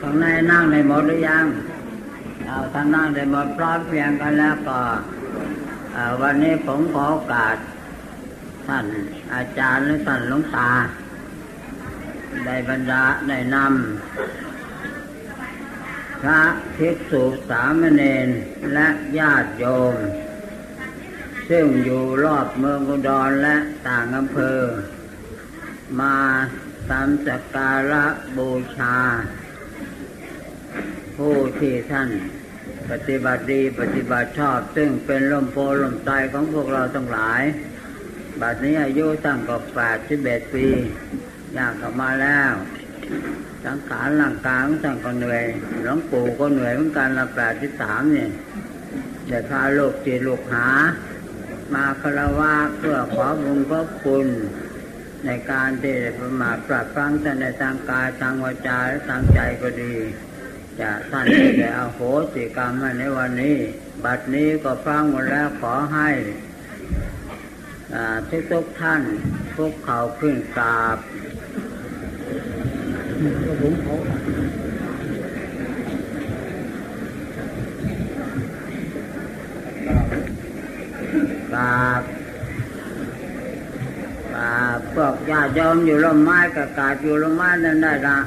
ข้างในนั่งในหมดหรือยัง เอาท่านนั่งในหมดพร้อมเพียงกันแล้วก็วันนี้ผมขอโอกาส ท่านอาจารย์หรือท่านหลวงตา ได้บรรดาได้นำพระภิกษุสามเณรและญาติโยม ซึ่งอยู่รอบเมืองอุดรและต่างอำเภอ มาทำสักการะบูชา ผู้ที่ท่าน ปฏิบัติดีปฏิบัติชอบ ซึ่งเป็นลมโพลมใจของพวกเราทั้งหลาย บัดนี้อายุตั้งก็แปดสิบเอ็ดปีย่างเข้ามาแล้ว สังขารร่างกายของท่านก็เหนื่อยหลวงปู่ก็เหนื่อยเหมือนกันละแปดสิบสามเนี่ยจะพาลูกจีลูกหา มาคารวะเพื่อขอบุญขอบคุณในการที่ประมาทปรับฟังท่ในทางกายทางวาจาและทางใจก็ดี จะท่านได้เอาโหสิกรรมมาในวันนี้ บัดนี้ก็ฟังหมดแล้วขอให้ทุกทุกท่านพวกเขาขึ้นกราบกราบกราบพวกญาติโยมอยู่ร่มไม้กับกาดอยู่ร่มไม้นั่นได้ละ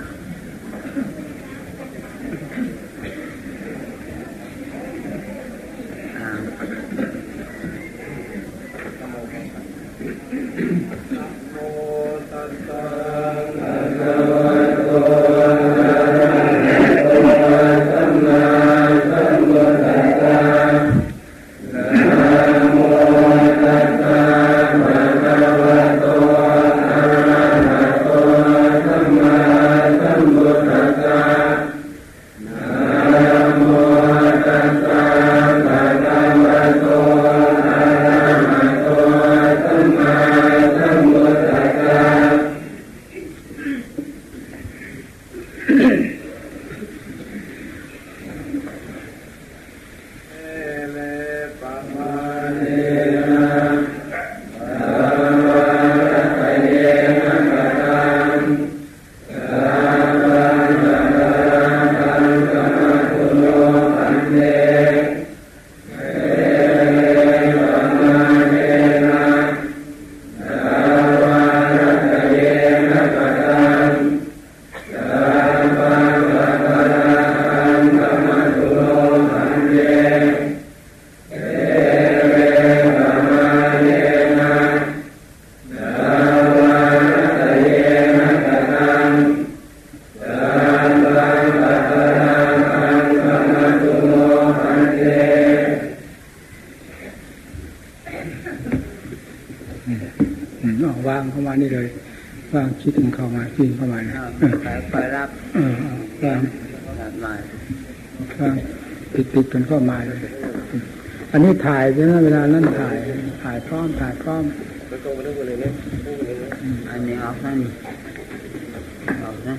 ออกนะ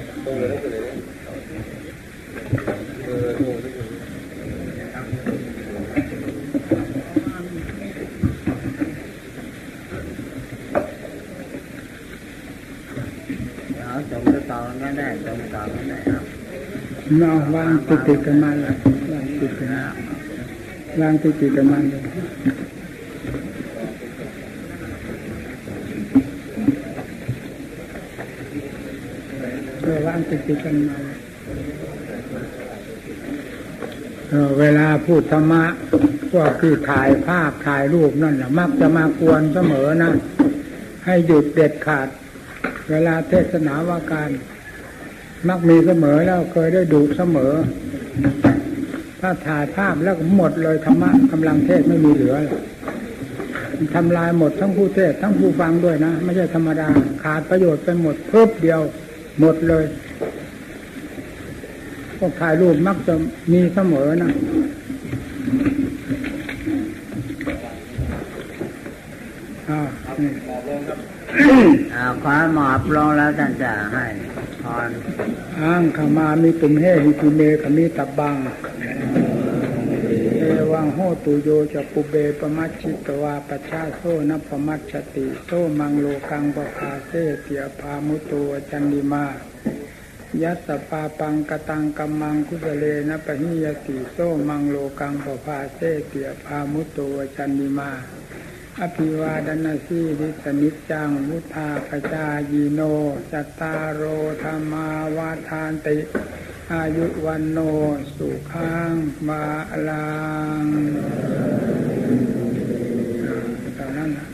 เอาตรงต่อกันได้ตรงต่อกันได้ครับเราวางติดติดกันมาเลยวางติดกันวางติดติดกันมาเลยเออวาง ติกันมาเวลาพูดธรรมะพวกที่ถ่ายภาพถ่ายรูปนั่นแหละมักจะมากวนเสมอนะ ให้หยุดเด็ดขาด เวลาเทศนาว่าการ มักมีเสมอแล้วเคยได้ดูเสมอ ถ้าถ่ายภาพแล้วหมดเลยธรรมะกำลังเทศไม่มีเหลือทำลายหมดทั้งผู้เทศทั้งผู้ฟังด้วยนะ ไม่ใช่ธรรมดาขาดประโยชน์ไปหมดเพิ่มเดียว หมดเลย กถ่ายรูปมักจะมีเสมอนะอ่าขอหมอบลงแล้วท่านจะให้พรอ้างขมามีตุมเฮหิตุเมขมีตับบังเอวังโหตุโยจะปุเบปมัชชิตวาปชาโซนัปปะมัชชะติโสมังโลกังปะภาเสติ อัพภามุตโตวะ จันทิมา ยัสสะ ปาปัง กะตังกัมมัง กุสะเลนะปะหิยยะติโสมังโลกัง ปะภาเสติ อัพภามุตโตวะ จันทิมา อะภิวาทะนะสีลิสสะ นิจจัง วุฑฒาปะจายิโน จัตตาโรธัมมาวัฑฒันติ อายุวัณโณ สุขัง พะลังลังตอนนั้นนะ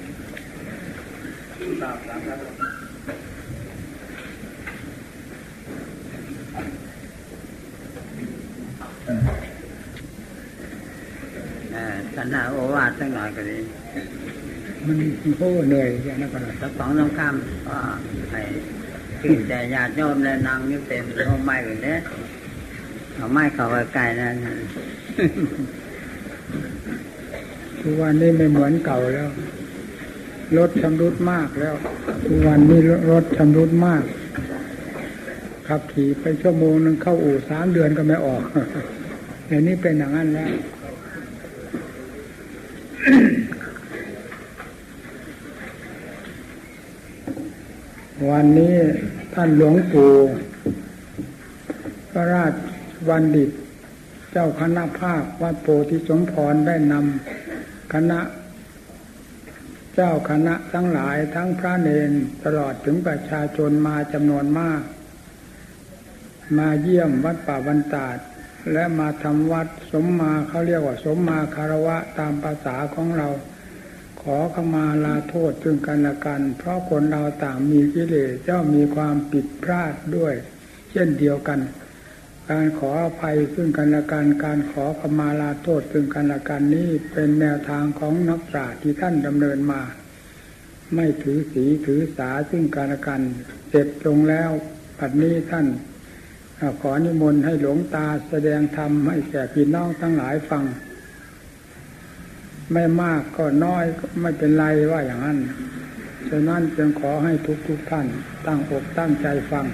ท่านาโอวาทสักหน่อยก็ดี มันโอ้เหนื่อยอย่างนั้นก็เลยสักสองสามคำก็ให้ชื่นใจญาติโยมและนางนี่เต็มเอาไม้ไปเนี่ยเอาไม้เขาไปใกลนั่นทุกวันนี้ไม่เหมือนเก่าแล้ว รถชำรุดมากแล้ว ทุกวันนี้รถชำรุดมากขับขี่ไปชั่วโมงนึงเข้าอู่สามเดือนก็ไม่ออกเดี๋ยวนี้เป็นอย่างนั้นแล้ว วันนี้ท่านหลวงปู่พระราชวันดิต เจ้าคณะภาควัดโพธิสมพรได้นำคณะ เจ้าคณะทั้งหลายทั้งพระเนนตลอดถึงประชาชนมาจำนวนมาก มาเยี่ยมวัดป่าบรรดาดและมาทำวัดสมมาเขาเรียกว่าสมมาคารวะตามภาษาของเรา อขมาลาโทษซึ่งกันและกัน เพราะคนเราต่างมีกิเลสเจ้ามีความผิดพลาดด้วย เช่นเดียวกัน การขออภัยซึ่งกันและกัน การขอขมาลาโทษซึ่งกันและกันนี้เป็นแนวทางของนักปราชญ์ที่ท่านดำเนินมา ไม่ถือสีถือสาซึ่งกันและกันเสร็จลงแล้วปัจนี้ท่านขอนิมนต์ให้หลวงตาแสดงธรรมให้แก่พี่น้องทั้งหลายฟัง ไม่มากก็น้อยก็ไม่เป็นไรว่าอย่างนั้นฉะนั้นจึงขอให้ทุกทุกท่าน ตั้งอกตั้งใจฟัง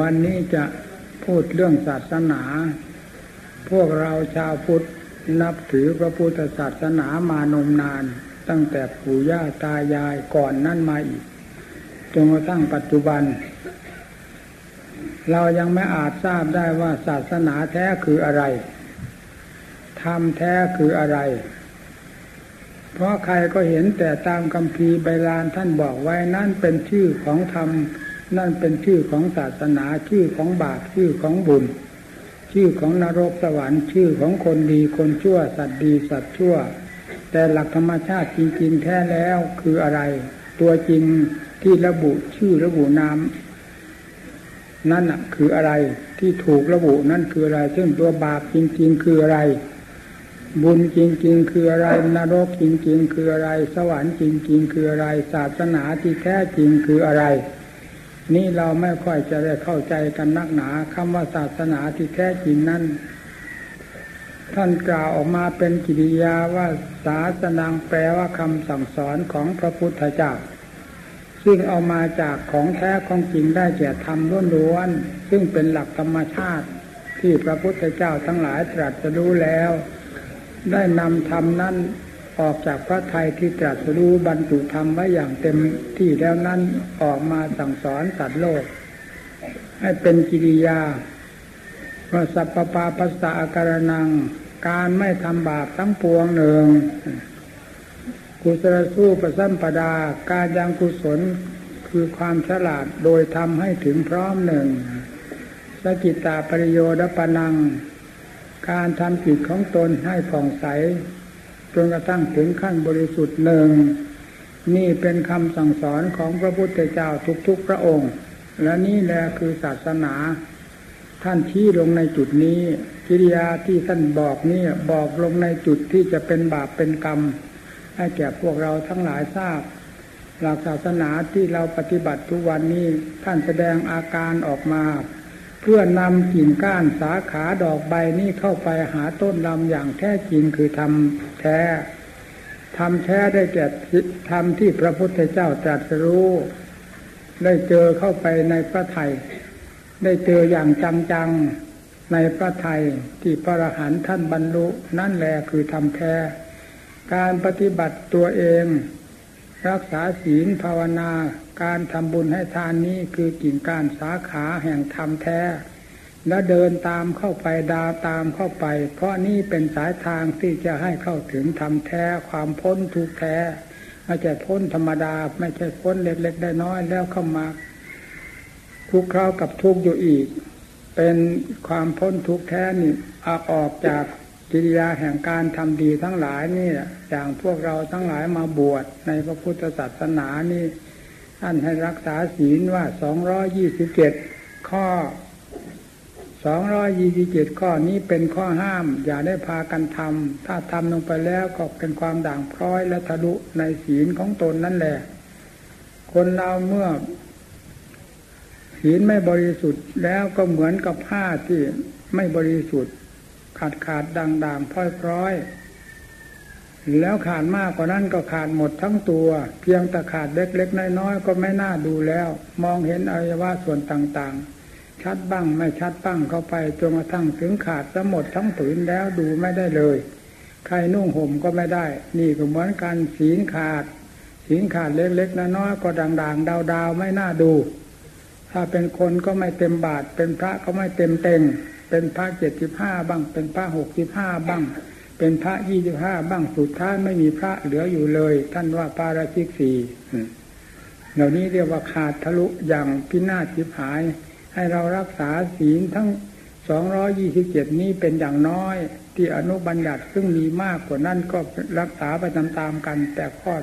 วันนี้จะพูดเรื่องศาสนา พวกเราชาวพุทธ นับถือพระพุทธศาสนามานมนาน ตั้งแต่ปู่ย่าตายายก่อนนั่นมาอีกจนกระทั่งปัจจุบัน เรายังไม่อาจทราบได้ว่าศาสนาแท้คืออะไรธรรมแท้คืออะไร เพราะใครก็เห็นแต่ตามคำพีใบลานท่านบอกไว้นั่นเป็นชื่อของธรรมนั่นเป็นชื่อของศาสนาชื่อของบาปชื่อของบุญ ชื่อของนรกสวรรค์ชื่อของคนดีคนชั่ว สัตว์ดีสัตว์ชั่ว แต่หลักธรรมชาติจริงๆแท้แล้วคืออะไร ตัวจริงที่ระบุชื่อระบุนามนั่นคืออะไรที่ถูกระบุนั่นคืออะไร ซึ่งตัวบาปจริง ๆ คืออะไร บุญจริง ๆ คืออะไร นรกจริง ๆ คืออะไร สวรรค์จริง ๆ คืออะไร ศาสนาที่แท้จริงคืออะไร นี่เราไม่ค่อยจะได้เข้าใจกันนักหนาคำว่าศาสนาที่แท้จริงนั้น ท่านกล่าวออกมาเป็นกิริยาว่าศาสนาแปลว่าคำสั่งสอนของพระพุทธเจ้าซึ่งเอามาจากของแท้ของจริงได้แก่ธรรมล้วนๆซึ่งเป็นหลักธรรมชาติที่พระพุทธเจ้าทั้งหลายตรัสรู้แล้ว ได้นำธรรมนั้น ออกจากพระไทยที่ตรัสรู้บรรจุธรรมไว้อย่างเต็มที่แล้วนั้นออกมาสั่งสอนสัตว์โลก ให้เป็นกิริยาว่าสัพปาปัสสะอาการนัง การไม่ทำบาปทั้งปวงหนึ่งกุศลสู้ประสัมปดา การยังกุศลคือความฉลาดโดยทำให้ถึงพร้อมหนึ่งสกิตาปริโยดปนัง การทำจิตของตนให้ผ่องใส จนกระทั่งถึงขั้นบริสุทธิ์หนึ่งนี่เป็นคำสั่งสอนของพระพุทธเจ้าทุกๆพระองค์ และนี่แหละคือศาสนา ท่านชี้ลงในจุดนี้ กิริยาที่ท่านบอกนี่บอกลงในจุดที่จะเป็นบาปเป็นกรรม ให้แก่พวกเราทั้งหลายทราบ หลักศาสนาที่เราปฏิบัติทุกวันนี้ท่านแสดงอาการออกมา เพื่อนำกิ่งก้านสาขาดอกใบนี้เข้าไปหาต้นลำอย่างแท้จริงคือทำแท้ทำแท้ได้แก่ทำที่พระพุทธเจ้าตรัสรู้ ได้เจอเข้าไปในพระไทย ได้เจออย่างจังๆในพระไทยที่พระอรหันต์ท่านบรรลุนั่นแหละคือทำแท้ การปฏิบัติตัวเอง รักษาศีลภาวนาการทำบุญให้ทานนี้คือกิ่งการสาขาแห่งธรรมแท้ และเดินตามเข้าไปดาวตามเข้าไป เพราะนี่เป็นสายทางที่จะให้เข้าถึงธรรมแท้ ความพ้นทุกแท้ไม่ใช่พ้นธรรมดา ไม่ใช่พ้นเล็กๆได้น้อยแล้วเข้ามาทุกครากับทุกอยู่อีก เป็นความพ้นทุกแท้นี่อาออกจาก กิริยาแห่งการทำดีทั้งหลายนี่อย่างพวกเราทั้งหลายมาบวชในพระพุทธศาสนานี่ท่านให้รักษาศีลว่าสองร้อยี่สิบเจ็ดข้อสองร้อยี่สิบเจ็ดข้อนี้เป็นข้อห้าม อย่าได้พากันทำถ้าทำลงไปแล้วก็เป็นความด่างพร้อยและทะลุในศีลของตนนั่นแหละ คนเราเมื่อศีลไม่บริสุทธิ์แล้วก็เหมือนกับผ้าที่ไม่บริสุทธิ์ ขาดขาดด่างด่างพร้อยพร้อยแล้วขาดมากกว่านั้นก็ขาดหมดทั้งตัว เพียงแต่ขาดเล็กๆน้อยๆก็ไม่น่าดูแล้ว มองเห็นอวัยวะส่วนต่างๆ ชัดบ้างไม่ชัดบ้างเข้าไปจนกระทั่งถึงขาดจะหมดทั้งผืนแล้วดูไม่ได้เลย ใครนุ่งห่มก็ไม่ได้ นี่ก็เหมือนกันศีลขาดศีลขาดเล็กๆน้อยๆก็ด่างๆ ดาวๆ ไม่น่าดู ถ้าเป็นคนก็ไม่เต็มบาทเป็นพระก็ไม่เต็มเต็ง เป็นพระเจ็ดสิบห้าบ้าง เป็นพระหกสิบห้าบ้าง เป็นพระยี่สิบห้าบ้างสุดท้ายไม่มีพระเหลืออยู่เลย ท่านว่าปาราชิกสี่เหล่านี้เรียกว่าขาดทะลุอย่างพินาศจิบหาย ให้เรารักษาศีลทั้งสองร้อยี่สิบเจ็ดนี้เป็นอย่างน้อย ที่อนุบัญญัติซึ่งมีมากกว่านั้นก็รักษาไปตามๆกัน แต่ข้อ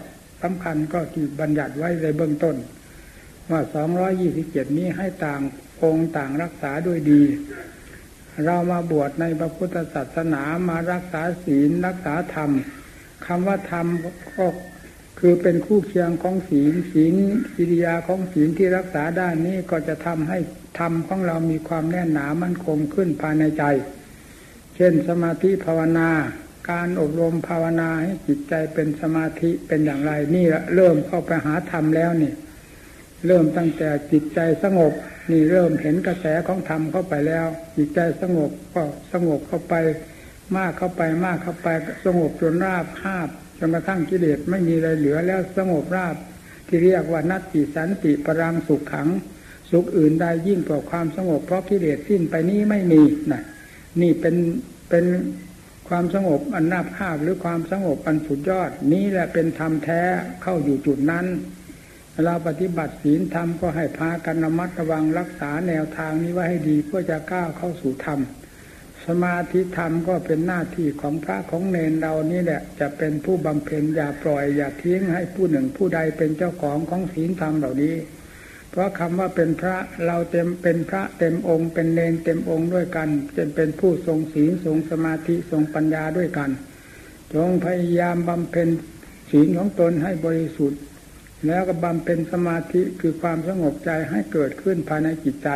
สำคัญก็ที่บัญญัติไว้ในเบื้องต้นว่าสองร้อยี่สิบเจ็ดนี้ให้ต่างองค์ต่างรักษาด้วยดี เรามาบวชในพระพุทธศาสนามารักษาศีลรักษาธรรมคำว่าธรรมก็คือเป็นคู่เคียงของศีลศีลกิริยาของศีลที่รักษาด้านนี้ก็จะทำให้ธรรมของเรามีความแน่นหนามั่นคงขึ้นภายในใจ เช่นสมาธิภาวนา การอบรมภาวนาให้จิตใจเป็นสมาธิเป็นอย่างไรนี่เริ่มเข้าไปหาธรรมแล้วนี่ เริ่มตั้งแต่จิตใจสงบ นี่เริ่มเห็นกระแสของธรรมเข้าไปแล้วจิตใจสงบก็สงบเข้าไป มากเข้าไปมากเข้าไปสงบจนราบคาบจนกระทั่งกิเลสไม่มีอะไรเหลือแล้วสงบราบ ที่เรียกว่านัตติสันติปรังสุขขัง สุขอื่นใดยิ่งกว่าความสงบ เพราะกิเลสสิ้นไปนี้ไม่มีนะนี่เป็นเป็นความสงบอันนาภาพหรือความสงบอันสุดยอด นี้แหละเป็นธรรมแท้เข้าอยู่จุดนั้น เราปฏิบัติศีลธรรมก็ให้พากันระมัดระวังรักษาแนวทางนี้ไว้ให้ดีเพื่อจะก้าวเข้าสู่ธรรม สมาธิธรรมก็เป็นหน้าที่ของพระของเนนเรานี่แหละจะเป็นผู้บำเพ็ญอย่าปล่อยอย่าทิ้งให้ผู้หนึ่งผู้ใดเป็นเจ้าของของศีลธรรมเหล่านี้ เพราะคำว่าเป็นพระเราเต็มเป็นพระเต็มองค์ เป็นเนนเต็มองค์ด้วยกันจนเป็นผู้ทรงศีลทรงสมาธิทรงปัญญาด้วยกัน จงพยายามบำเพ็ญศีลของตนให้บริสุทธิ์ แล้วก็บำเพ็ญสมาธิคือความสงบใจให้เกิดขึ้นภายในจิตใจ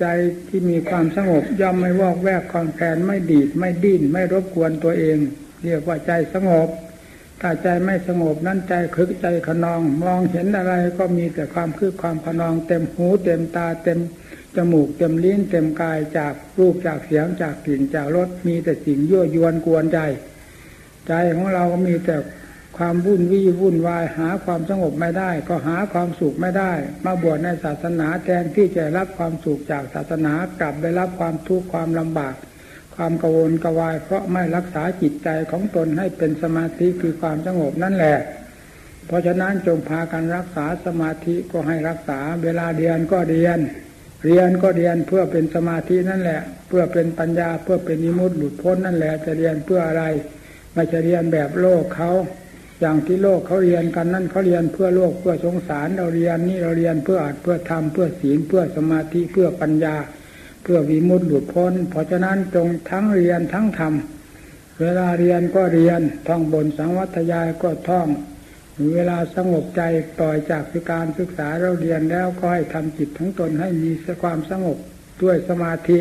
ใจที่มีความสงบย่อมไม่วอกแวกคลอนแคลนไม่ดีดไม่ดิ้นไม่รบกวนตัวเอง เรียกว่าใจสงบ ถ้าใจไม่สงบนั่นใจคึกใจขนอง มองเห็นอะไรก็มีแต่ความคึกความขนอง เต็มหูเต็มตาเต็มจมูกเต็มลิ้นเต็มกายจากรูปจากเสียงจากกลิ่นจากรสมีแต่สิ่งยั่วยวนกวนใจ ใจของเราก็มีแต่ ความวุ่นวี่วุ่นวายหาความสงบไม่ได้ ก็หาความสุขไม่ได้ มาบวชในศาสนาแทนที่จะรับความสุขจากศาสนากลับได้รับความทุกข์ความลำบาก ความกังวลกวาย เพราะไม่รักษาจิตใจของตนให้เป็นสมาธิคือความสงบนั่นแหละ เพราะฉะนั้นจงพากันรักษาสมาธิก็ให้รักษาเวลาเรียนก็เรียน เรียนก็เรียนเพื่อเป็นสมาธินั่นแหละ เพื่อเป็นปัญญาเพื่อเป็นนิมุตหลุดพ้นนั่นแหละจะเรียนเพื่ออะไรไม่จะเรียนแบบโลกเขา อย่างที่โลกเขาเรียนกันนั่นเขาเรียนเพื่อโลกเพื่อสงสารเราเรียนนี่เราเรียนเพื่ออัดเพื่อทำเพื่อศีลเพื่อสมาธิเพื่อปัญญา เพื่อวิมุตติหลุดพ้น เพราะฉะนั้นจงทั้งเรียนทั้งทำเวลาเรียนก็เรียนท่องบนสังวัตยายก็ท่องเวลาสงบใจปล่อยจากการศึกษาเราเรียนแล้วก็ให้ทำจิตทั้งตนให้มีความสงบด้วยสมาธิ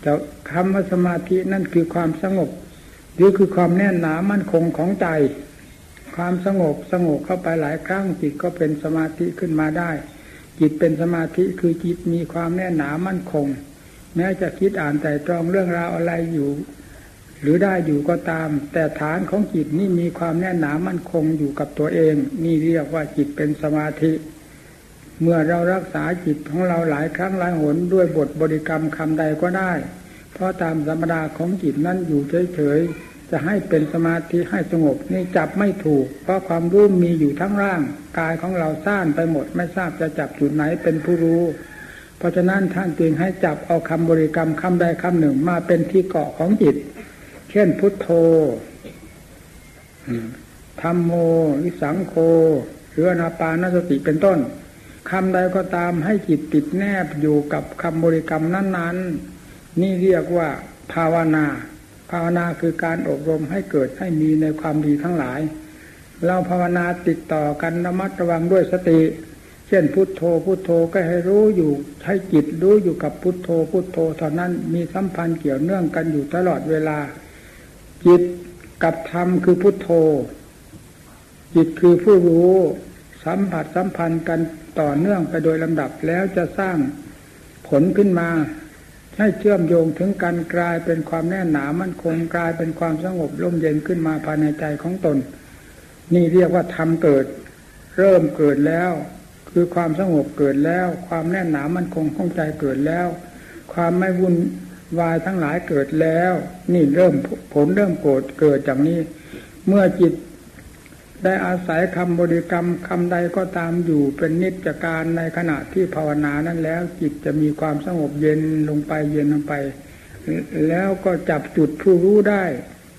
แต่คำว่าสมาธินั่นคือความสงบหรือคือความแน่นหนามั่นคงของใจ ความสงบสงบเข้าไปหลายครั้งจิตก็เป็นสมาธิขึ้นมาได้ จิตเป็นสมาธิคือจิตมีความแน่นหนามั่นคง แม้จะคิดอ่านแต่ตรองเรื่องราวอะไรอยู่ หรือได้อยู่ก็ตาม แต่ฐานของจิตนี่มีความแน่นหนามั่นคงอยู่กับตัวเอง นี่เรียกว่าจิตเป็นสมาธิ เมื่อเรารักษาจิตของเราหลายครั้งหลายหนด้วยบทบริกรรมคำใดก็ได้ เพราะตามธรรมดาของจิตนั้นอยู่เฉยๆ จะให้เป็นสมาธิให้สงบนี่จับไม่ถูก เพราะความรู้มีอยู่ทั้งร่าง กายของเราสร้างไปหมด ไม่ทราบจะจับจุดไหนเป็นผู้รู้ เพราะฉะนั้นท่านจึงให้จับเอาคำบริกรรมคำใดคำหนึ่งมาเป็นที่เกาะของจิต เช่นพุทโธธรรมโมวิสังโฆหรืออนาปานสติเป็นต้นคำใดก็ตามให้จิตติดแนบอยู่กับคำบริกรรมนั้น ๆ นี่เรียกว่าภาวนา ภาวนาคือการอบรมให้เกิดให้มีในความดีทั้งหลาย เราภาวนาติดต่อกันระมัดระวังด้วยสติ เช่นพุทโธพุทโธก็ให้รู้อยู่ให้จิตรู้อยู่กับพุทโธพุทโธเท่านั้นมีสัมพันธ์เกี่ยวเนื่องกันอยู่ตลอดเวลา จิตกับธรรมคือพุทโธ จิตคือผู้รู้สัมผัสสัมพันธ์กันต่อเนื่องไปโดยลำดับแล้วจะสร้างผลขึ้นมา ให้เชื่อมโยงถึงการกลายเป็นความแน่นหนามั่นคงกลายเป็นความสงบร่มเย็นขึ้นมาภายในใจของตน นี่เรียกว่าธรรมเกิด เริ่มเกิดแล้ว คือความสงบเกิดแล้ว ความแน่นหนามั่นคงของใจเกิดแล้ว ความไม่วุ่นวายทั้งหลายเกิดแล้ว นี่เริ่มผลเริ่มโกรธเกิดจากนี้ เมื่อจิต ได้อาศัยคำบริกรรมคำใดก็ตามอยู่เป็นนิจการในขณะที่ภาวนานั้นแล้ว จิตจะมีความสงบเย็นลงไปเย็นลงไป แล้วก็จับจุดผู้รู้ได้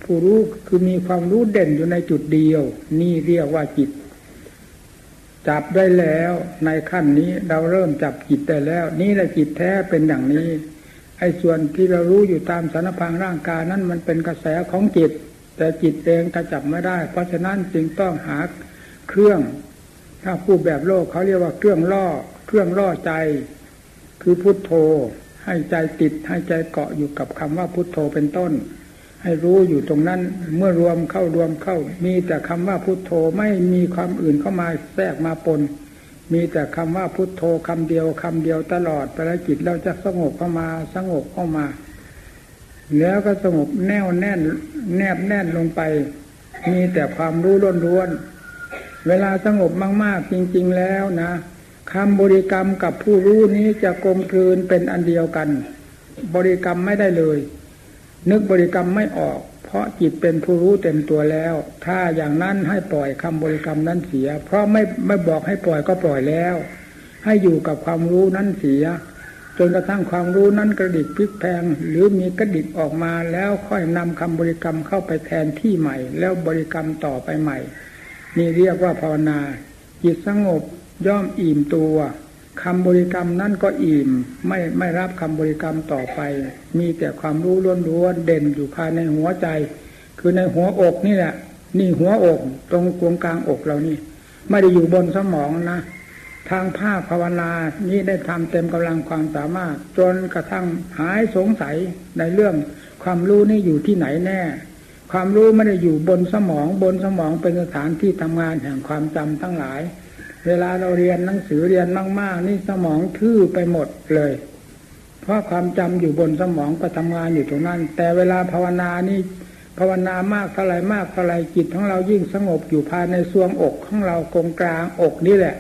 ผู้รู้คือมีความรู้เด่นอยู่ในจุดเดียว นี่เรียกว่าจิต จับได้แล้วในขั้นนี้เราเริ่มจับจิตได้แล้ว นี่แหละจิตแท้เป็นอย่างนี้ไอ้ส่วนที่เรารู้อยู่ตามสารพังร่างกายนั้นมันเป็นกระแสของจิต แต่จิตเองก็จับไม่ได้ เพราะฉะนั้นจึงต้องหาเครื่อง ถ้าพูดแบบโลกเขาเรียกว่าเครื่องล่อ เครื่องล่อใจ คือพุทโธ ให้ใจติดให้ใจเกาะอยู่กับคำว่าพุทโธเป็นต้น ให้รู้อยู่ตรงนั้นเมื่อรวมเข้ารวมเข้า มีแต่คำว่าพุทโธไม่มีความอื่นเข้ามาแทรกมาปน มีแต่คำว่าพุทโธคำเดียวคำเดียวตลอดไปแล้วจิตเราจะสงบเข้ามาสงบเข้ามา แล้วก็สงบแน่วแน่น แนบแน่นลงไป มีแต่ความรู้ล้วนๆเวลาสงบมากๆจริง ๆแล้วนะคำบริกรรมกับผู้รู้นี้จะกลมกลืนเป็นอันเดียวกัน บริกรรมไม่ได้เลย นึกบริกรรมไม่ออก เพราะจิตเป็นผู้รู้เต็มตัวแล้ว ถ้าอย่างนั้นให้ปล่อยคำบริกรรมนั้นเสีย เพราะไม่ไม่บอกให้ปล่อยก็ปล่อยแล้ว ให้อยู่กับความรู้นั้นเสีย จนกระทั่งความรู้นั้นกระดิกพลิกแพงหรือมีกระดิกออกมาแล้วค่อยนำคำบริกรรมเข้าไปแทนที่ใหม่ แล้วบริกรรมต่อไปใหม่ นี่เรียกว่าภาวนาจิตสงบย่อมอิ่มตัวคำบริกรรมนั่นก็อิ่มไม่ไม่รับคำบริกรรมต่อไป มีแต่ความรู้ล้วนๆเด่นอยู่ภายในหัวใจ คือในหัวอกนี่แหละนี่หัวอกตรงกลางกลางอกเรานี่ ไม่ได้อยู่บนสมองนะ ทางภาคภาวนานี้ได้ทำเต็มกำลังความสามารถ จนกระทั่งหายสงสัยในเรื่องความรู้นี่อยู่ที่ไหนแน่ ความรู้ไม่ได้อยู่บนสมองบนสมองเป็นสถานที่ทำงานแห่งความจำทั้งหลาย เวลาเราเรียนหนังสือเรียนมากๆนี่สมองทื่อไปหมดเลย เพราะความจำอยู่บนสมองก็ทำงานอยู่ตรงนั้น แต่เวลาภาวนานี่ภาวนามากเท่าไรมากเท่าไรจิตของเรายิ่งสงบอยู่ภายในซวงอกของเรากงกลางอกนี่แหละ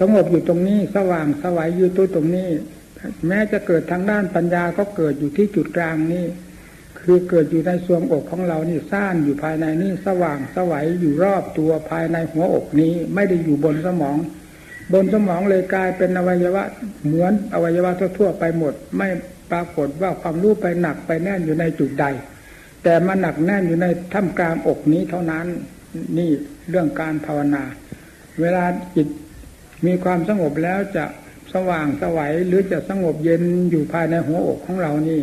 สงบอยู่ตรงนี้สว่างสวัยอยู่ตัวตรงนี้ แม้จะเกิดทางด้านปัญญาก็เกิดอยู่ที่จุดกลางนี้ คือเกิดอยู่ในสวงอกของเรานี่ซ่านอยู่ภายในนี้สว่างสวัยอยู่รอบตัวภายในหัวอกนี้ ไม่ได้อยู่บนสมอง บนสมองเลยกลายเป็นอวัยวะเหมือนอวัยวะทั่วไปหมด ไม่ปรากฏว่าความรู้ไปหนักไปแน่นอยู่ในจุดใด แต่มาหนักแน่นอยู่ในท่ามกลางอกนี้เท่านั้นนี่เรื่องการภาวนา เวลาจิต มีความสงบแล้วจะสว่างสวัยหรือจะสงบเย็นอยู่ภายในหัวอกของเรานี่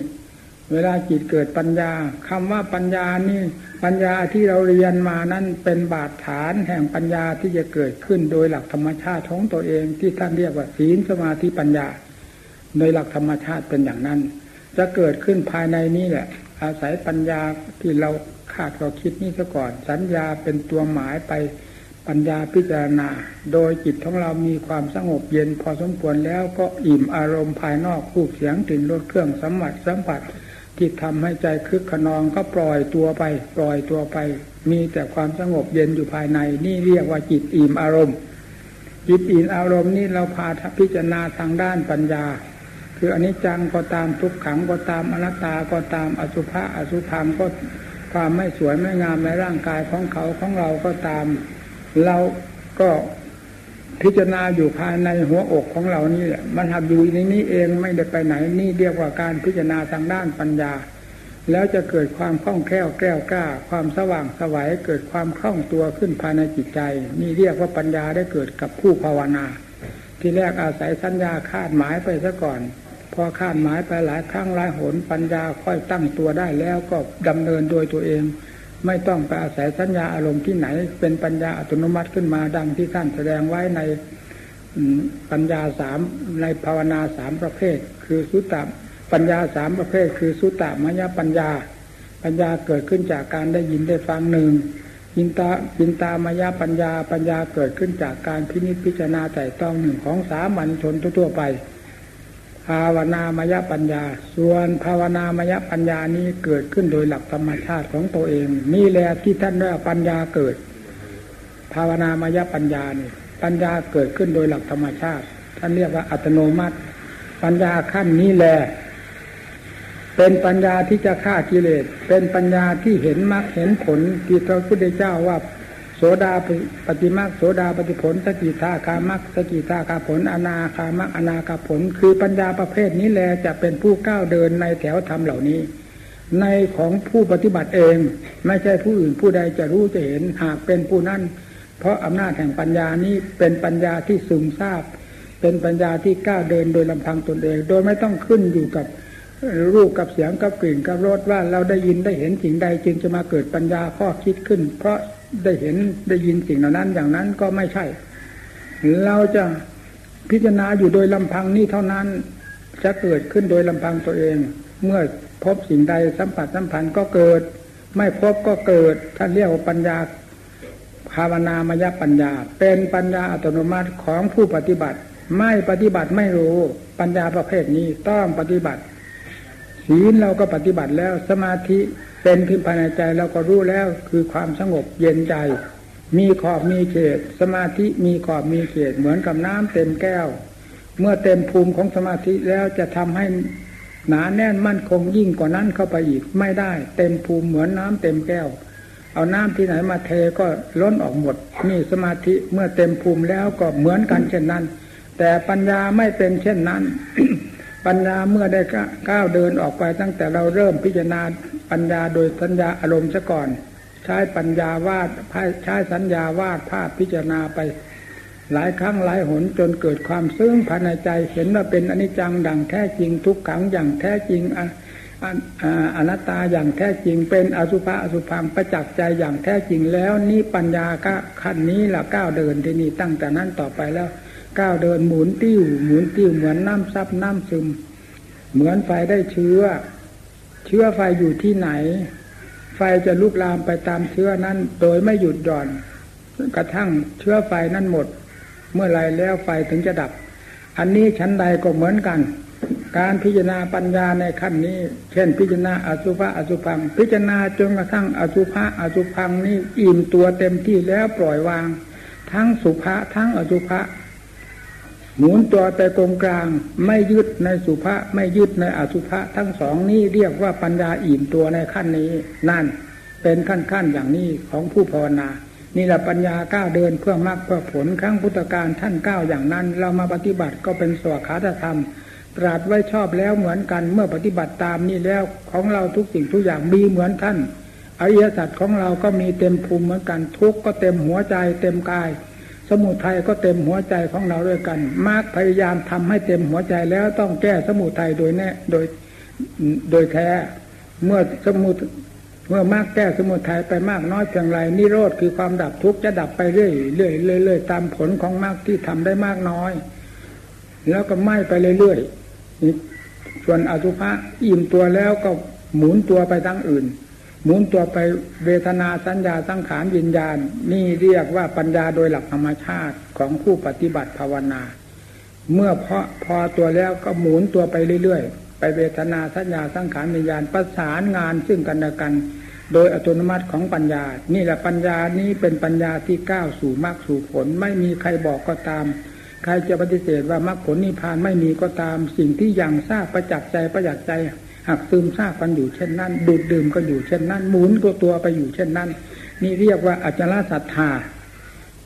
เวลาจิตเกิดปัญญาคำว่าปัญญานี่ปัญญาที่เราเรียนมานั้นเป็นบาดฐานแห่งปัญญาที่จะเกิดขึ้นโดยหลักธรรมชาติของตัวเองที่ท่านเรียกว่าศีลสมาธิปัญญา โดยหลักธรรมชาติเป็นอย่างนั้น จะเกิดขึ้นภายในนี้แหละ อาศัยปัญญาที่เราคาดเราคิดนี่ซะก่อน สัญญาเป็นตัวหมายไป ปัญญาพิจารณา โดยจิตของเรามีความสงบเย็นพอสมควรแล้วก็อิ่มอารมณ์ภายนอกรูปเสียงกลิ่นรสเครื่องสัมผัสสัมผัสที่ทำให้ใจคึกขนองก็ปล่อยตัวไป ปล่อยตัวไป มีแต่ความสงบเย็นอยู่ภายใน นี่เรียกว่าจิตอิ่มอารมณ์ จิตอิ่มอารมณ์นี่เราพาพิจารณาทางด้านปัญญา คืออนิจจังก็ตามทุกขังก็ตามอนัตตาก็ตามอสุภะอสุพังก็ความไม่สวยไม่งามในร่างกายของเขาของเราก็ตาม เราก็พิจารณาอยู่ภายในหัวอกของเรานี่แหละมันทำอยู่ในนี้เองไม่ได้ไปไหนนี่เรียกว่าการพิจารณาทางด้านปัญญา แล้วจะเกิดความคล่องแคล่วแก้วกล้า ความสว่างสวัยเกิดความคล่องตัวขึ้นภายในจิตใจ นี่เรียกว่าปัญญาได้เกิดกับผู้ภาวนา ที่แรกอาศัยสัญญาคาดหมายไปซะก่อน พอคาดหมายไปหลายครั้งหลายหนปัญญาค่อยตั้งตัวได้แล้วก็ดำเนินโดยตัวเอง ไม่ต้องไปอาศัยสัญญาอารมณ์ที่ไหน เป็นปัญญาอัตโนมัติขึ้นมาดังที่ท่านแสดงไว้ในปัญญาสามในภาวนาสามประเภท คือสุตตะปัญญาสามประเภท คือสุตตมยปัญญา ปัญญาเกิดขึ้นจากการได้ยินได้ฟังหนึ่งยินตายินตามายาปัญญาปัญญาเกิดขึ้นจากการพินิจพิจารณาแต่ต้องหนึ่งของสามัญชนทั่วไป ภาวนามยปัญญา ส่วนภาวนามยปัญญานี้เกิดขึ้นโดยหลักธรรมชาติของตัวเอง นี่แหละที่ท่านเรียกปัญญาเกิด ภาวนามยปัญญานี่ปัญญาเกิดขึ้นโดยหลักธรรมชาติ ท่านเรียกว่าอัตโนมัติ ปัญญาขั้นนี้แหละเป็นปัญญาที่จะฆ่ากิเลส เป็นปัญญาที่เห็นมรรคเห็นผลที่พระพุทธเจ้าว่า โสดาปฏิมาโสดาปฏิผลสกิทาคามักสกิทาคาผลอนาคามักอนาคาผล คือปัญญาประเภทนี้แลจะเป็นผู้ก้าวเดินในแถวธรรมเหล่านี้ ในของผู้ปฏิบัติเอง ไม่ใช่ผู้อื่นผู้ใดจะรู้จะเห็นหากเป็นผู้นั้นเพราะอำนาจแห่งปัญญานี้เป็นปัญญาที่ซึมซาบ เป็นปัญญาที่ก้าวเดินโดยลำพังตนเอง โดยไม่ต้องขึ้นอยู่กับรูปกับเสียงกับกลิ่นกับรสว่าเราได้ยินได้เห็นสิ่งใดจึงจะมาเกิดปัญญาข้อคิดขึ้น เพราะ ได้เห็นได้ยินสิ่งเหล่านั้น อย่างนั้นก็ไม่ใช่ เราจะพิจารณาอยู่โดยลำพังนี้เท่านั้น จะเกิดขึ้นโดยลำพังตัวเอง เมื่อพบสิ่งใดสัมผัสสัมพันธ์ก็เกิด ไม่พบก็เกิดท่านเรียกว่าปัญญาภาวนามยปัญญา เป็นปัญญาอัตโนมัติของผู้ปฏิบัติ ไม่ปฏิบัติไม่รู้ปัญญาประเภทนี้ต้องปฏิบัติศีลเราก็ปฏิบัติแล้วสมาธิ เป็นขึ้นภายในใจเราก็รู้แล้วคือความสงบเย็นใจ มีขอบมีเขต สมาธิมีขอบมีเขต เหมือนกับน้ำเต็มแก้ว เมื่อเต็มภูมิของสมาธิแล้วจะทำให้หนาแน่นมั่นคงยิ่งกว่านั้นเข้าไปอีกไม่ได้ เต็มภูมิเหมือนน้ำเต็มแก้ว เอาน้ำที่ไหนมาเทก็ล้นออกหมดนี่สมาธิเมื่อเต็มภูมิแล้วก็เหมือนกันเช่นนั้น แต่ปัญญาไม่เป็นเช่นนั้น ปัญญาเมื่อได้ก้าวเดินออกไปตั้งแต่เราเริ่มพิจารณาปัญญาโดยสัญญาอารมณ์ซะก่อน ใช้ปัญญาวาดใช้สัญญาวาดภาพพิจารณาไป หลายครั้งหลายหนจนเกิดความซึ้งภายในใจเห็นว่าเป็นอนิจจังดังแท้จริงทุกขังอย่างแท้จริงอนัตตาอย่างแท้จริงเป็นอสุภะอสุพังประจักษ์ใจอย่างแท้จริงแล้วนี่ปัญญาขั้นนี้ละก้าวเดินที่นี่ตั้งแต่นั้นต่อไปแล้ว ก้าวเดินหมุนติ้วหมุนติ้วเหมือนน้ำซับน้ำซึม เหมือนไฟได้เชื้อ เชื้อไฟอยู่ที่ไหน ไฟจะลุกลามไปตามเชื้อนั้น โดยไม่หยุดหย่อน กระทั่งเชื้อไฟนั้นหมด เมื่อไรแล้วไฟถึงจะดับ อันนี้ชั้นใดก็เหมือนกัน การพิจารณาปัญญาในขั้นนี้ เช่น พิจารณาอสุภะอสุพัง พิจารณาจนกระทั่งอสุภะอสุพังนี่อิ่มตัวเต็มที่แล้วปล่อยวาง ทั้งสุภะทั้งอสุภะ หมุนตัวไปตรงกลาง ไม่ยึดในสุภาษไม่ยึดในอสุภะทั้งสองนี้เรียกว่าปัญญาอิ่มตัวในขั้นนี้ นั่นเป็นขั้นขั้นอย่างนี้ของผู้ภาวนา นี่แหละปัญญาก้าวเดินเพื่อมรรคเพื่อผลครั้งพุทธการท่านก้าวอย่างนั้น เรามาปฏิบัติก็เป็นสวขาธรรม ตรัสไว้ชอบแล้วเหมือนกันเมื่อปฏิบัติตามนี้แล้วของเราทุกสิ่งทุกอย่างมีเหมือนท่านอริยสัจของเราก็มีเต็มภูมิเหมือนกันทุกก็เต็มหัวใจเต็มกาย สมุทัยก็เต็มหัวใจของเราด้วยกัน มากพยายามทำให้เต็มหัวใจแล้วต้องแก้สมุทัยโดยแน่โดยโดยแท้เมื่อสมุเมื่อมากแก้สมุทัยไปมากน้อยเพียงไรนิโรธคือความดับทุกข์จะดับไปเรื่อยเรื่อยเรื่อยตามผลของมากที่ทำได้มากน้อย แล้วก็ไหม้ไปเรื่อยๆส่วนอสุภะอิ่มตัวแล้วก็หมุนตัวไปทางอื่น หมุนตัวไปเวทนาสัญญาสังขารวิญญาณ นี่เรียกว่าปัญญาโดยหลักธรรมชาติของผู้ปฏิบัติภาวนา เมื่อพอพอตัวแล้วก็หมุนตัวไปเรื่อยๆ ไปเวทนาสัญญาสังขารวิญญาณประสานงานซึ่งกันและกัน โดยอัตโนมัติของปัญญา นี่แหละปัญญานี้เป็นปัญญาที่ก้าวสู่มรรคสู่ผล ไม่มีใครบอกก็ตาม ใครจะปฏิเสธว่ามรรคผลนิพพานไม่มีก็ตาม สิ่งที่ยังทราบประจักษ์ใจประจักษ์ใจ หักซึมซาบกันอยู่เช่นนั้น ดูดดื่มกันอยู่เช่นนั้น หมุนตัวตัวไปอยู่เช่นนั้น นี่เรียกว่าอัจฉริศรัทธา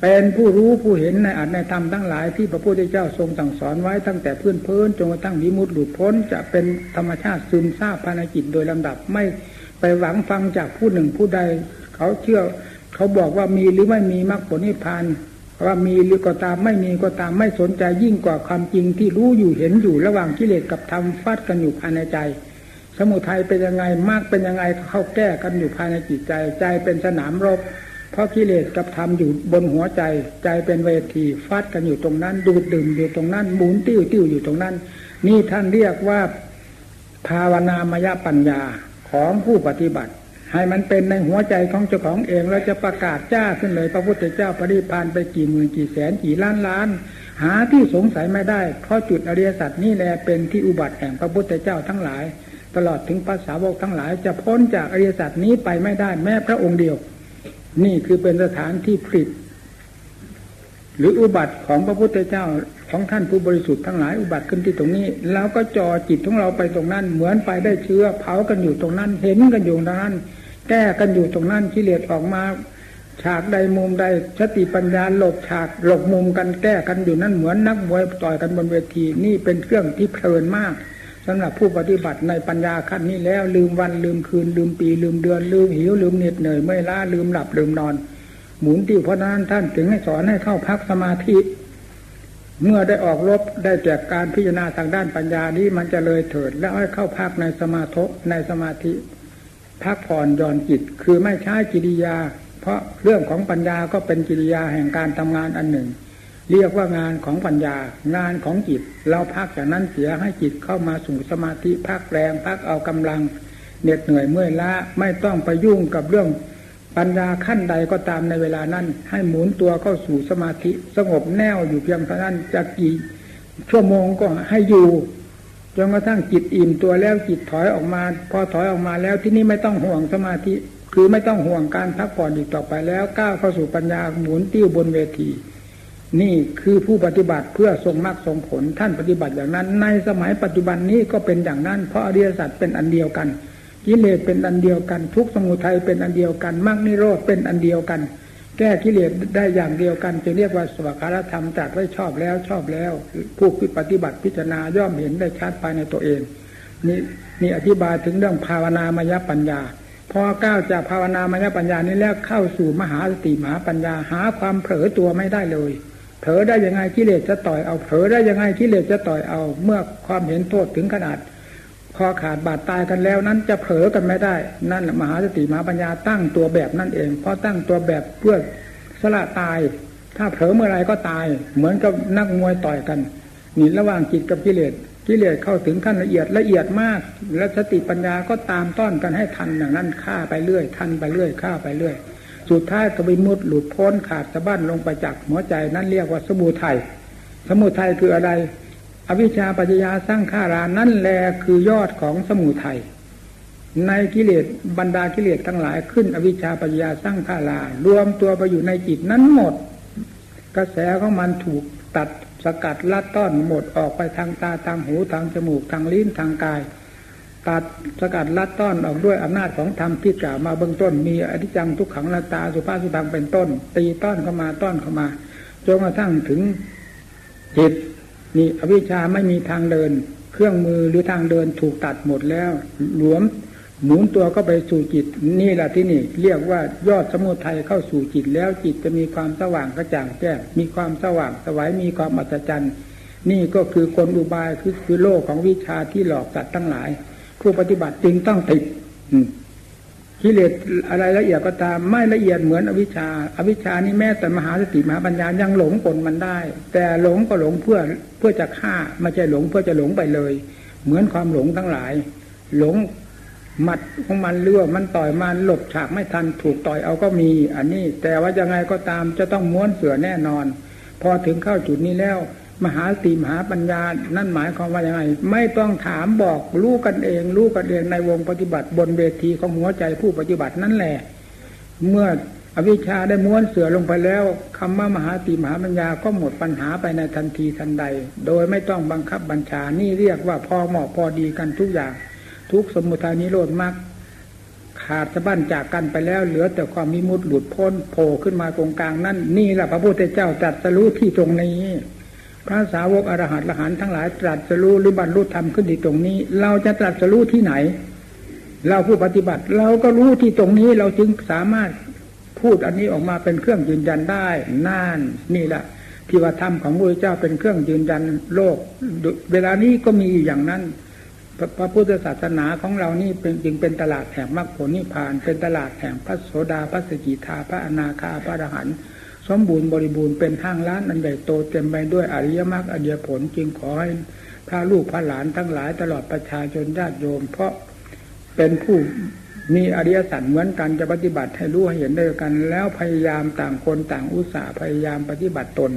เป็นผู้รู้ผู้เห็นในอัตในธรรมทั้งหลายที่พระพุทธเจ้าทรงสั่งสอนไว้ตั้งแต่พื้นเพื้นจนกระทั่งวิมุตติหลุดพ้นจะเป็นธรรมชาติซึมซาบภายในจิตโดยลำดับไม่ไปหวังฟังจากผู้หนึ่งผู้ใด เขาเชื่อเขาบอกว่ามีหรือไม่มีมรรคผลนิพพานว่ามีหรือก็ตามไม่มีก็ตามไม่สนใจยิ่งกว่าความจริงที่รู้อยู่เห็นอยู่ระหว่างกิเลสกับธรรมฟาดกันอยู่ภายในใจ สมุทัยเป็นยังไงมากเป็นยังไงเข้าแก้กันอยู่ภายในจิตใจ ใจเป็นสนามรบ เพราะกิเลสกับธรรมอยู่บนหัวใจ ใจเป็นเวทีฟาดกันอยู่ตรงนั้น ดูดดื่มอยู่ตรงนั้นหมุนติ้วติ้วอยู่ตรงนั้น นี่ท่านเรียกว่าภาวนามยปัญญาของผู้ปฏิบัติ ให้มันเป็นในหัวใจของเจ้าของเองแล้วจะประกาศจ้าขึ้นเลยพระพุทธเจ้าปริพานไปกี่หมื่นกี่แสนกี่ล้านล้านหาที่สงสัยไม่ได้ เพราะจุดอริยสัจนี่แหละเป็นที่อุบัติแห่งพระพุทธเจ้าทั้งหลาย ตลอดถึงภาษาวกทั้งหลาย จะพ้นจากอริยสัจนี้ไปไม่ได้แม้พระองค์เดียว นี่คือเป็นสถานที่ผลิตหรืออุบัติของพระพุทธเจ้าของท่านผู้บริสุทธิ์ทั้งหลายอุบัติขึ้นที่ตรงนี้แล้วก็จอจิตของเราไปตรงนั้น เหมือนไปได้เชื้อเผากันอยู่ตรงนั้น เห็นกันอยู่ตรงนั้น แก้กันอยู่ตรงนั้นกิเลสออกมา ฉากใดมุมใดสติปัญญาหลบฉากหลบมุมกันแก้กันอยู่นั้นเหมือนนักมวยต่อยกันบนเวทีนี่เป็นเครื่องที่เพลินมาก สำหรับผู้ปฏิบัติในปัญญาขั้นนี้แล้ว ลืมวันลืมคืน ลืมปีลืมเดือน ลืมหิว ลืมเหน็ดเหนื่อยไม่ล้าลืมหลับลืมนอน หมุนติ้วเพราะนั้นท่านถึงให้สอนให้เข้าพักสมาธิ เมื่อได้ออกรบได้แจกการพิจารณาทางด้านปัญญานี้มันจะเลยเถิด แล้วให้เข้าพักในสมาธิในสมาธิ พักผ่อนย่อนจิตคือไม่ใช้กิริยา เพราะเรื่องของปัญญาก็เป็นกิริยาแห่งการทำงานอันหนึ่ง เรียกว่างานของปัญญางานของจิต เราพักจากนั้นเสียให้จิตเข้ามาสู่สมาธิพักแรงพักเอากำลังเหน็ดเหนื่อยเมื่อยล้าไม่ต้องไปยุ่งกับเรื่องปัญญาขั้นใดก็ตามในเวลานั้น ให้หมุนตัวเข้าสู่สมาธิ สงบแน่วอยู่เพียงเท่านั้นจะกี่ชั่วโมงก็ให้อยู่จนกระทั่งจิตอิ่มตัวแล้วจิตถอยออกมา พอถอยออกมาแล้วที่นี่ไม่ต้องห่วงสมาธิ คือไม่ต้องห่วงการพักผ่อนอีกต่อไปแล้วก้าวเข้าสู่ปัญญาหมุนติ้วบนเวที นี่คือผู้ปฏิบัติเพื่อทรงมรรคทรงผลท่านปฏิบัติอย่างนั้น ในสมัยปัจจุบันนี้ก็เป็นอย่างนั้น เพราะอริยสัจเป็นอันเดียวกันกิเลสเป็นอันเดียวกัน ทุกสมุทัยเป็นอันเดียวกันมรรคนิโรธเป็นอันเดียวกัน แก้กิเลสได้อย่างเดียวกันจะเรียกว่าสวากรธรรมจัดไว้ชอบแล้วชอบแล้ว ผู้ปฏิบัติพิจารณาย่อมเห็นได้ชัดภายในตัวเอง นี่นี่อธิบายถึงเรื่องภาวนามยปัญญาพอก้าวจากภาวนามยปัญญานี้แล้วเข้าสู่มหาสติมหาปัญญาหาความเผลอตัวไม่ได้เลย ผลอได้ยังไงกิเลสจะต่อยเอาเผลอได้ยังไงกิเลสจะต่อยเอา เมื่อความเห็นโทษถึงขนาดพอขาดบาดตายกันแล้วนั้นจะเผลอกันไม่ได้ นั่นมหาสติมหาปัญญาตั้งตัวแบบนั่นเองเพราะตั้งตัวแบบเพื่อสละตาย ถ้าเผลอเมื่อไรก็ตาย เหมือนกับนักมวยต่อยกันนี่ระหว่างจิตกับกิเลสกิเลสเข้าถึงขั้นละเอียดละเอียดมาก และสติปัญญาก็ตามต้อนกันให้ทันอย่างนั้นฆ่าไปเรื่อยทันไปเรื่อยฆ่าไปเรื่อย สุดท้ายก็ไปมุดหลุดพ้นขาดสะบั้นลงไปจากหัวใจนั้นเรียกว่าสมุทัยสมุทัยคืออะไร อวิชชาปัญญาสร้างขารานั่นแหละคือยอดของสมุทัยในกิเลสบรรดากิเลสทั้งหลายขึ้น อวิชชาปัญญาสร้างขารารวมตัวไปอยู่ในจิตนั้นหมด กระแสของมันถูกตัดสกัดลัดต้อนหมดออกไปทางตาทางหูทางจมูกทางลิ้นทางกาย ตัดสกัดลัดต้อนออกด้วยอำนาจของธรรมที่กล่าวมาเบื้องต้น มีอธิจังทุกขังละตาสุภาสุพังเป็นต้น ตีต้อนเข้ามาต้อนเข้ามาจนกระทั่งถึงจิตนี่อวิชชาไม่มีทางเดิน เครื่องมือหรือทางเดินถูกตัดหมดแล้วหลวมหมุนตัวก็ไปสู่จิตนี่แหละที่นี่ เรียกว่ายอดสมุทัยเข้าสู่จิตแล้วจิตจะมีความสว่างกระจ่างแจ้งมีความสว่างสวัยมีความอัศจรรย์ นี่ก็คือกลอุบายคือคือโลกของวิชาที่หลอกสัตว์ทั้งหลาย ผู้ปฏิบัติจึงต้องติดกิเลสอะไรละเอียดก็ตามไม่ละเอียดเหมือนอวิชชาอวิชชานี่แม้แต่มหาสติมหาปัญญายังหลงปนมันได้ แต่หลงก็หลงเพื่อเพื่อจะฆ่าไม่ใช่หลงเพื่อจะหลงไปเลย เหมือนความหลงทั้งหลาย หลงหมัดของมันเลือมันต่อยมันหลบฉากไม่ทันถูกต่อยเอาก็มี อันนี้ แต่ว่ายังไงก็ตามจะต้องม้วนเสือแน่นอน พอถึงเข้าจุดนี้แล้ว มหาตีมหาปัญญา นั่นหมายความว่าอยังไงไม่ต้องถามบอกรู้กันเอง รู้กันเองในวงปฏิบัติบนเวทีของหัวใจผู้ปฏิบัตินั่นแหละ เมื่ออวิชชาได้ม้วนเสือลงไปแล้วคำว่ามหาตีมหาปัญญาก็หมดปัญหาไปในทันทีทันใด โดยไม่ต้องบังคับบัญชานี่เรียกว่าพอเหมาะพอดีกันทุกอย่าง ทุกสมุทัยนิโรธมรรคขาดสะบั้นจากกันไปแล้วเหลือแต่ความมิมุติหลุดพ้นโผล่ขึ้นมาตรงกลางนั่นนี่แหละพระพุทธเจ้าตรัสรู้ที่ตรงนี้ พระสาวกอรหัตละหันทั้งหลายตรัสรู้หรือบรรลุธรรมขึ้นที่ตรงนี้ เราจะตรัสรู้ที่ไหน เราผู้ปฏิบัติ เราก็รู้ที่ตรงนี้เราจึงสามารถพูดอันนี้ออกมาเป็นเครื่องยืนยันได้นั่นนี่แหละที่ว่าธรรมของพระเจ้าเป็นเครื่องยืนยันโลก เวลานี้ก็มีอย่างนั้น พระพุทธศาสนาของเรานี่เป็นจึงเป็นตลาดแห่งมรรคผลนิพพาน เป็นตลาดแห่งพระโสดาพระสกิทาพระอนาคาพระอรหันต์ สมบูรณ์บริบูรณ์เป็นห้างร้านอันใหญ่โตเต็มไปด้วยอริยมรรคอริยผลจึงขอให้พระลูกพระหลานทั้งหลายตลอดประชาชนญาติโยม เพราะเป็นผู้มีอริยสัจเหมือนกันจะปฏิบัติให้รู้ให้เห็นด้วยกัน แล้วพยายามต่างคนต่างอุตสาห์พยายามปฏิบัติตน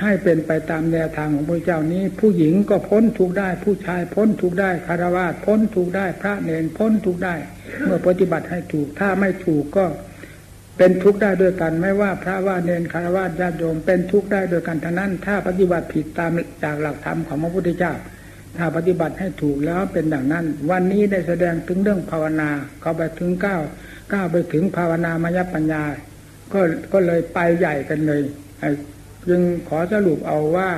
ให้เป็นไปตามแนวทางของพระเจ้านี้ ผู้หญิงก็พ้นทุกได้ ผู้ชายพ้นทุกได้คารวะพ้นทุกได้ พระเนรพ้นทุกได้ เมื่อปฏิบัติให้ถูกถ้าไม่ถูกก็ เป็นทุกข์ได้ด้วยกัน ไม่ว่าพระว่าเนรคารวะญาติโยมเป็นทุกข์ได้ด้วยกันทั้งนั้น ถ้าปฏิบัติผิดตามจากหลักธรรมของพระพุทธเจ้า ถ้าปฏิบัติให้ถูกแล้วเป็นอย่างนั้น วันนี้ได้แสดงถึงเรื่องภาวนาเขาไปถึงเก้าก้าไปถึงภาวนามยปัญญา ก็ก็เลยไปใหญ่กันเลยจึงขอสรุปเอาว่า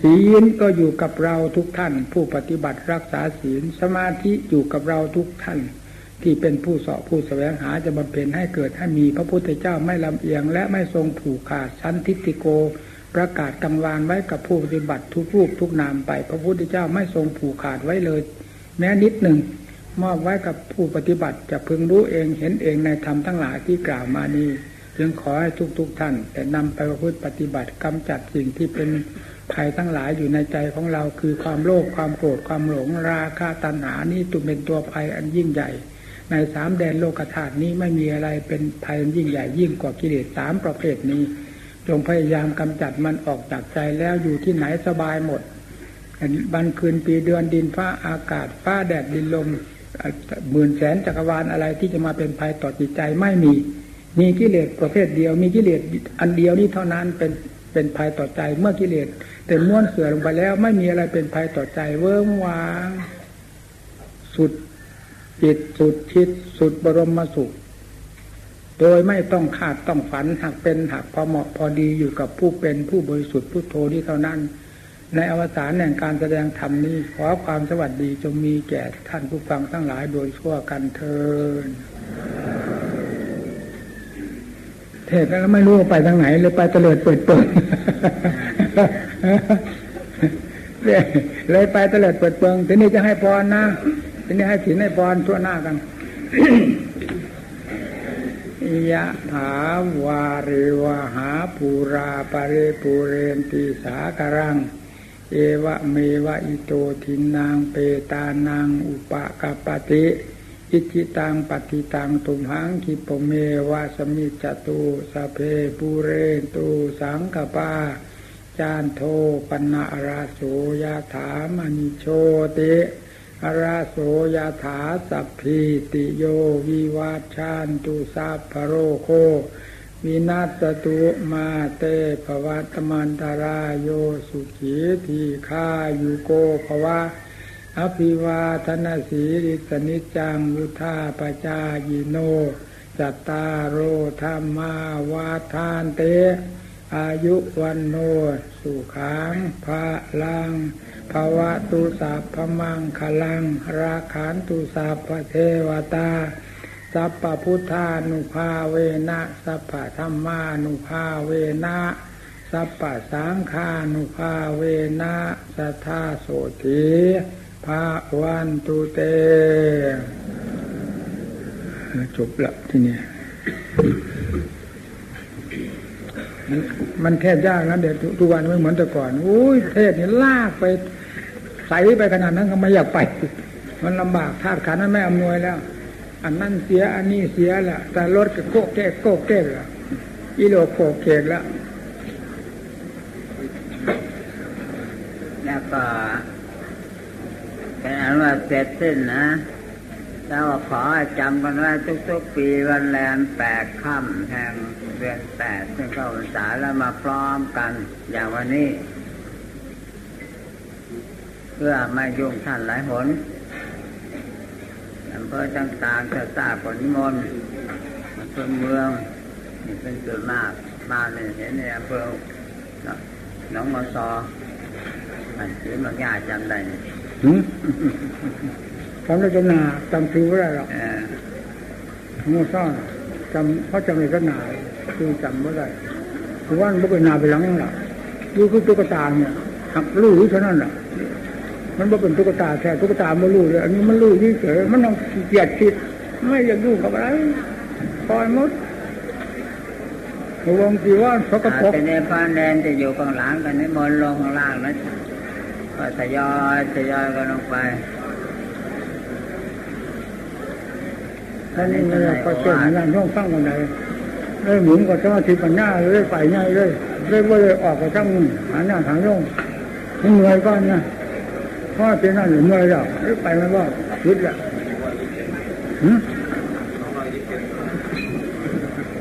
ศีลก็อยู่กับเราทุกท่าน ผู้ปฏิบัติรักษาศีลสมาธิอยู่กับเราทุกท่าน ที่เป็นผู้สอบผู้แสวงหาจะบำเพ็ญให้เกิดให้มีพระพุทธเจ้าไม่ลำเอียง และไม่ทรงผูกขาดชั้นทิฏฐิโก ประกาศกำวานไว้กับผู้ปฏิบัติทุกรูปทุกนามไป พระพุทธเจ้าไม่ทรงผูกขาดไว้เลย แม้นิดหนึ่งมอบไว้กับผู้ปฏิบัติจะพึงรู้เองเห็นเองในธรรมทั้งหลายที่กล่าวมานี้จึงขอให้ทุกๆทท่านแต่นำไปประพฤติปฏิบัติกำจัดสิ่งที่เป็นภัยทั้งหลายอยู่ในใจของเราคือความโลภความโกรธความหลงราคะตัณหานี้ตุเป็นตัวภัยอันยิ่งใหญ่ ในสามแดนโลกธาตุนี้ไม่มีอะไรเป็นภัยยิ่งใหญ่ยิ่งกว่ากิเลสสามประเภทนี้ จงพยายามกำจัดมันออกจากใจแล้วอยู่ที่ไหนสบายหมดบันคืนปีเดือนดินฟ้าอากาศฟ้าแดดดินลมหมื่นแสนจักรวาลอะไรที่จะมาเป็นภัยต่อจิตใจไม่มี มีกิเลสประเภทเดียว มีกิเลสอันเดียวนี้เท่านั้นเป็นเป็นภัยต่อใจเมื่อกิเลสแต่ม้วนเสือลงไปแล้วไม่มีอะไรเป็นภัยต่อใจเวิ้งวางสุด จิตสุดคิดสุดบรมสุข โดยไม่ต้องขาดต้องฝันหากเป็นหากพอเหมาะพอดีอยู่กับผู้เป็นผู้บริสุทธิ์ผู้โทนี้เท่านั้น ในอวสานแห่งการแสดงธรรมนี้ ขอความสวัสดีจงมีแก่ท่านผู้ฟังทั้งหลายโดยทั่วกันเทินเทศแล้วไม่รู้ไปทางไหนเลยไปเตลิดเปิดเปิดเลยไปเตลิดเปิดเปิงทีนี้จะให้พรนะ ทีนี้ให้ถินให้พรทั่วหน้ากันยะถาวาริวะหาปูราปะริปูเรนติสาคะรัง เอวะเมวะอิโตทินนังเปตานังอุปะกัปปะติ อิจฉิตังปัตถิตังตุมหัง ขิปปะเมวะ สะมิชฌะตุ สัพเพปูเรนตุสังกปา จานโทปนาราโสยะถามณิโชติ อราโสยถาสัพพิติโยวิวาชานตุสัพโรโค วินัสตุมาเตภวัตมันตารายโยสุขีทีฆายุโกภวะอภิวาทนาสีริสนิจังวุธาปจายิโนจัตตาโรธรรมาวาทานเต อายุวันโนสุขังภาลัง ภาวะตุสัพมังคลัง ราขานตุสัพพเทวตา สัพพุทธานุภาเวนะสัพพธรรมานุภาเวนะสัพพสังฆานุภาเวนะสัทธาโสติภาวันตุเตจบละที่นี้ มันมันแทบยากนะเด็กทุกวันไม่เหมือนแต่ก่อนอุ้ยเทศนี่ลากไปใส่ไปขนาดนั้นก็ไม่อยากไป มันลำบากธาตุขันนั้นไม่อำนวยแล้ว อันนั้นเสียอันนี้เสียแหละแต่รถก็โกกเก๊กโกกเก๊กล้วอีโลโกกเก๊กแล้วแล้วก็เป็นอันว่าเสร็จสิ้นนะแล้วขอจำกันไว้ทุกๆปีวันแรมแปดค่ำแห่ง เดือนแปดซึ่งเข้าพรรษาแล้วมาพร้อมกันอย่างวันนี้ เพื่อไม่ยุ่งท่านหลายหนอำเภอต่างๆจะทราบผลมนต์อำเภอเมืองนี่เป็นส่วนมากมาเนี่ยเห็นในอำเภอหนองมอซอมันถือบางญาติจำได้นี่หืมจำได้จำหนาจำคือไม่ได้หรอกเออโง่ซ่อนจำเขาจำในก็หนา คือจำไม่ได้คือว่ามันไม่เป็นหนาไปหลังนั่นแหละดูคือตุ๊กตาเนี่ยหักลู่เท่านั้นแหละมันไม่เป็นตุ๊กตาแค่ตุ๊กตาไม่รู้เลยอันนี้มันรู้เฉยๆมันต้องเกลียดผิดไม่อยากยุ่งกับอะไรปล่อยหมดวงจีว่าสกปรกแต่ในพานแดนจะอยู่ข้างหลังกันนิมนต์ลงข้างล่างนะก็ทยอยทยอยกันลงไปท่านนี้ก็เชื่อมงานช่องฟังกันไหน เลยหมุนก็สมาธิปัญญาเลยไปง่ายเลยเลยว่าเลยออกก็ทั้งหาหน้าทางโยงมันเหนื่อยก่อนนะเพราะเป็นนั่นเหนื่อยแล้วไปมันว่าคิดละหืม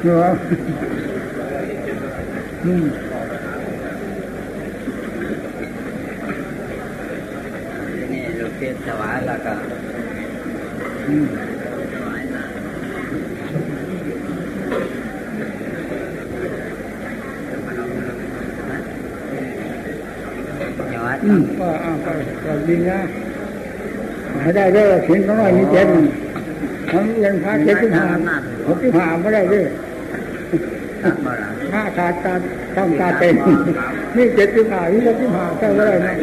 เหนื่อยอืมที่นี่ลูกเทศถวายแล้วก็อืม ถวายมาจังหวัด อืมก็อ่าก็ก็ ดีนะให้ได้เด้อสินสองร้อยยี่สิบเจ็ดทั้งเรียนพระเจ็ดที่หาหกที่หาไม่ได้เด้อครับบ่ล่ะถ้าขาดตารทำตาเป็นนี่เจ็ดที่หานี่เจ็ดที่หาใช่ไม่ได้นะ